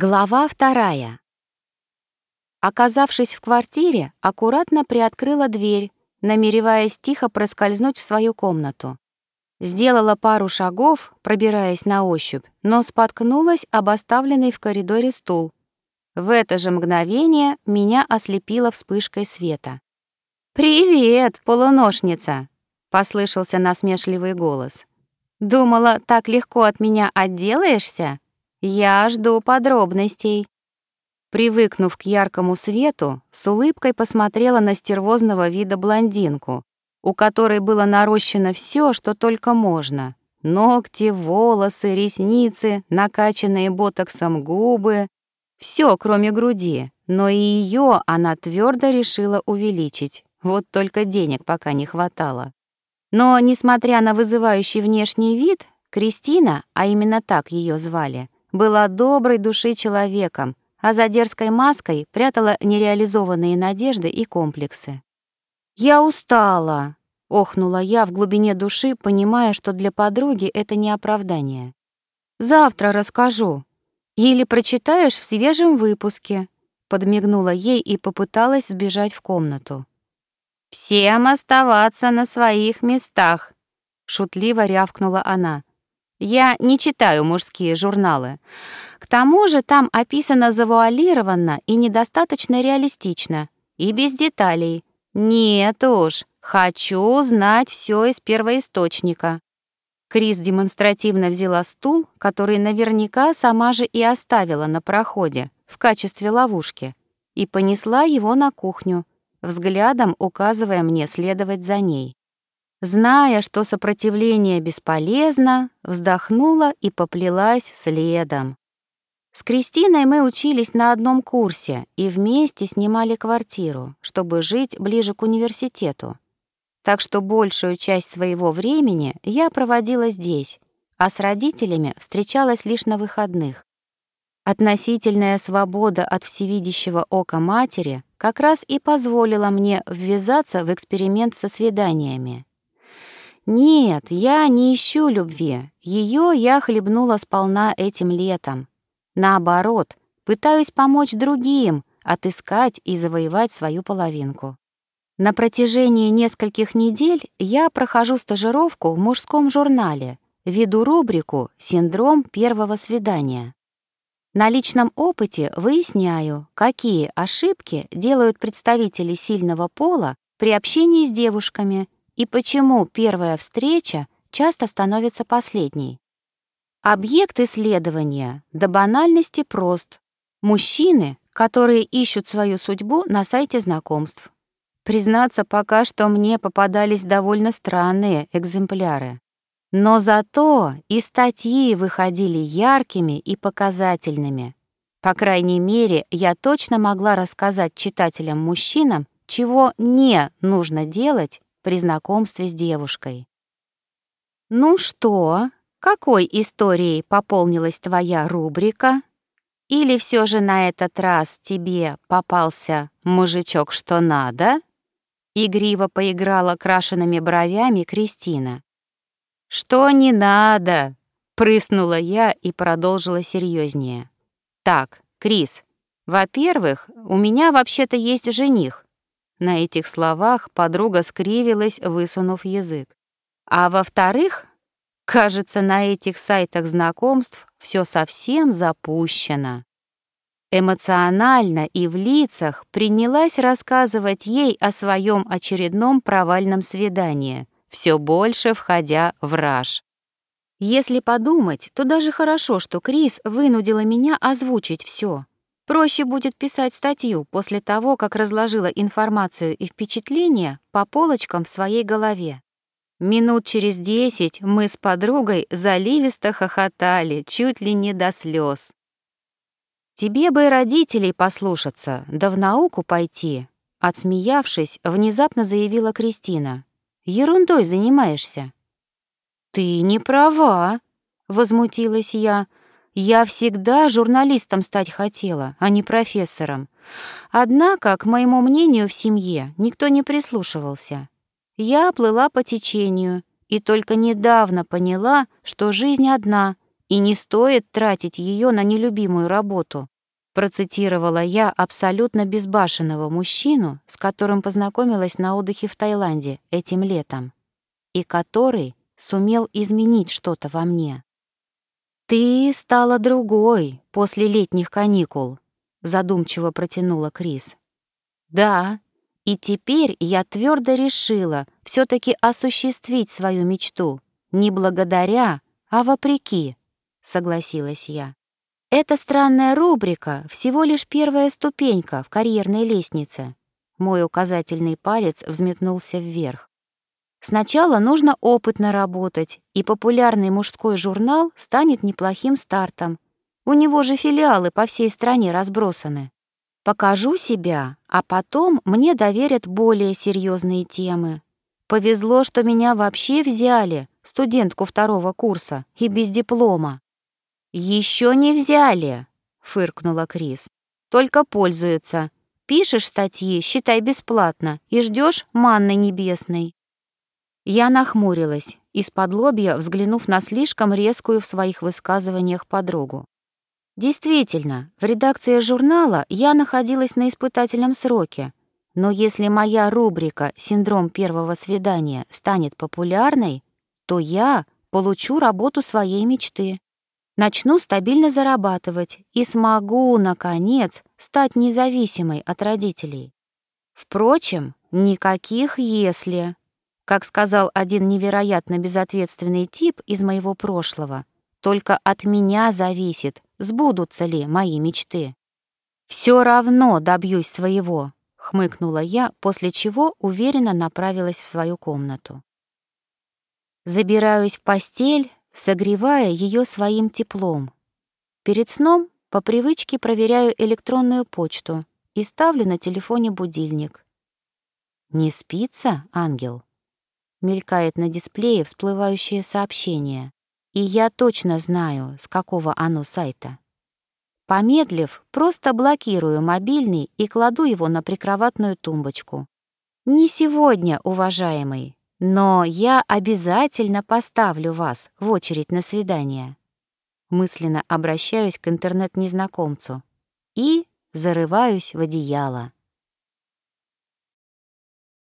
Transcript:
Глава вторая. Оказавшись в квартире, аккуратно приоткрыла дверь, намереваясь тихо проскользнуть в свою комнату. Сделала пару шагов, пробираясь на ощупь, но споткнулась об оставленный в коридоре стул. В это же мгновение меня ослепило вспышкой света. «Привет, полуношница!» — послышался насмешливый голос. «Думала, так легко от меня отделаешься?» Я жду подробностей. Привыкнув к яркому свету, с улыбкой посмотрела на стервозного вида блондинку, у которой было нарощено все, что только можно. Ногти, волосы, ресницы, накачанные ботоксом губы. Все, кроме груди, но и ее она твердо решила увеличить. Вот только денег пока не хватало. Но, несмотря на вызывающий внешний вид, Кристина, а именно так ее звали, была доброй души человеком, а за дерзкой маской прятала нереализованные надежды и комплексы. «Я устала», — охнула я в глубине души, понимая, что для подруги это не оправдание. «Завтра расскажу. Или прочитаешь в свежем выпуске», — подмигнула ей и попыталась сбежать в комнату. «Всем оставаться на своих местах», — шутливо рявкнула она. Я не читаю мужские журналы. К тому же там описано завуалированно и недостаточно реалистично, и без деталей. Нет уж, хочу знать все из первоисточника. Крис демонстративно взяла стул, который наверняка сама же и оставила на проходе в качестве ловушки, и понесла его на кухню, взглядом указывая мне следовать за ней. Зная, что сопротивление бесполезно, вздохнула и поплелась следом. С Кристиной мы учились на одном курсе и вместе снимали квартиру, чтобы жить ближе к университету. Так что большую часть своего времени я проводила здесь, а с родителями встречалась лишь на выходных. Относительная свобода от всевидящего ока матери как раз и позволила мне ввязаться в эксперимент со свиданиями. Нет, я не ищу любви. Ее я хлебнула сполна этим летом. Наоборот, пытаюсь помочь другим отыскать и завоевать свою половинку. На протяжении нескольких недель я прохожу стажировку в мужском журнале, веду рубрику «Синдром первого свидания». На личном опыте выясняю, какие ошибки делают представители сильного пола при общении с девушками и почему первая встреча часто становится последней. Объект исследования до банальности прост. Мужчины, которые ищут свою судьбу на сайте знакомств. Признаться, пока что мне попадались довольно странные экземпляры. Но зато и статьи выходили яркими и показательными. По крайней мере, я точно могла рассказать читателям-мужчинам, чего не нужно делать при знакомстве с девушкой. «Ну что, какой историей пополнилась твоя рубрика? Или все же на этот раз тебе попался мужичок что надо?» Игриво поиграла крашенными бровями Кристина. «Что не надо?» — прыснула я и продолжила серьезнее. «Так, Крис, во-первых, у меня вообще-то есть жених, на этих словах подруга скривилась, высунув язык. А во-вторых, кажется, на этих сайтах знакомств все совсем запущено. Эмоционально и в лицах принялась рассказывать ей о своем очередном провальном свидании, все больше входя в раж. Если подумать, то даже хорошо, что Крис вынудила меня озвучить все. Проще будет писать статью после того, как разложила информацию и впечатления по полочкам в своей голове. Минут через десять мы с подругой заливисто хохотали, чуть ли не до слез. «Тебе бы родителей послушаться, да в науку пойти», отсмеявшись, внезапно заявила Кристина. «Ерундой занимаешься». «Ты не права», — возмутилась я, я всегда журналистом стать хотела, а не профессором. Однако, к моему мнению в семье, никто не прислушивался. Я плыла по течению и только недавно поняла, что жизнь одна, и не стоит тратить ее на нелюбимую работу. Процитировала я абсолютно безбашенного мужчину, с которым познакомилась на отдыхе в Таиланде этим летом, и который сумел изменить что-то во мне. «Ты стала другой после летних каникул», — задумчиво протянула Крис. «Да, и теперь я твердо решила все таки осуществить свою мечту, не благодаря, а вопреки», — согласилась я. «Эта странная рубрика — всего лишь первая ступенька в карьерной лестнице». Мой указательный палец взметнулся вверх. Сначала нужно опытно работать, и популярный мужской журнал станет неплохим стартом. У него же филиалы по всей стране разбросаны. Покажу себя, а потом мне доверят более серьезные темы. Повезло, что меня вообще взяли, студентку второго курса, и без диплома. Еще не взяли, фыркнула Крис. Только пользуются. Пишешь статьи, считай бесплатно, и ждешь манны небесной. Я нахмурилась, из-под лобья взглянув на слишком резкую в своих высказываниях подругу. Действительно, в редакции журнала я находилась на испытательном сроке, но если моя рубрика «Синдром первого свидания» станет популярной, то я получу работу своей мечты. Начну стабильно зарабатывать и смогу, наконец, стать независимой от родителей. Впрочем, никаких «если». Как сказал один невероятно безответственный тип из моего прошлого, только от меня зависит, сбудутся ли мои мечты. «Все равно добьюсь своего», — хмыкнула я, после чего уверенно направилась в свою комнату. Забираюсь в постель, согревая ее своим теплом. Перед сном по привычке проверяю электронную почту и ставлю на телефоне будильник. «Не спится, ангел?» Мелькает на дисплее всплывающее сообщение, и я точно знаю, с какого оно сайта. Помедлив, просто блокирую мобильный и кладу его на прикроватную тумбочку. Не сегодня, уважаемый, но я обязательно поставлю вас в очередь на свидание. Мысленно обращаюсь к интернет-незнакомцу и зарываюсь в одеяло.